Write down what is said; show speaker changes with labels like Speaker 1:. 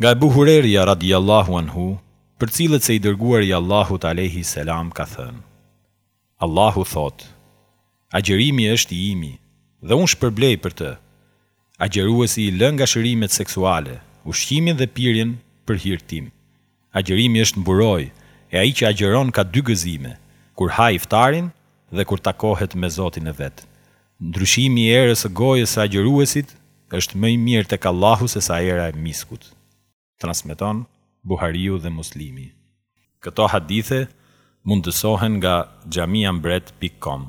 Speaker 1: Nga Ebu Hurerja radhijal-lahu anhu përcillet se i Dërguari i Allahut alejhi selam ka thënë, Allahu thotë, Agjërimi është i imi dhe unë shpërblej për të. Agjëruesi i lë ngashërimet seksuale, ushqimin dhe pirjen për hir tim. Agjërimi është mburojë, e ai që agjëron ka dy gëzime, kur ha iftarin dhe kur takohet me Zotin e vet. Ndryshimi i erës së gojës së agjëruesit është më i mirë tek Allahu se sa era e miskut. Transmeton Buhariu dhe Muslimi. Këto hadithe mundësohen nga xhamiambret pik kom.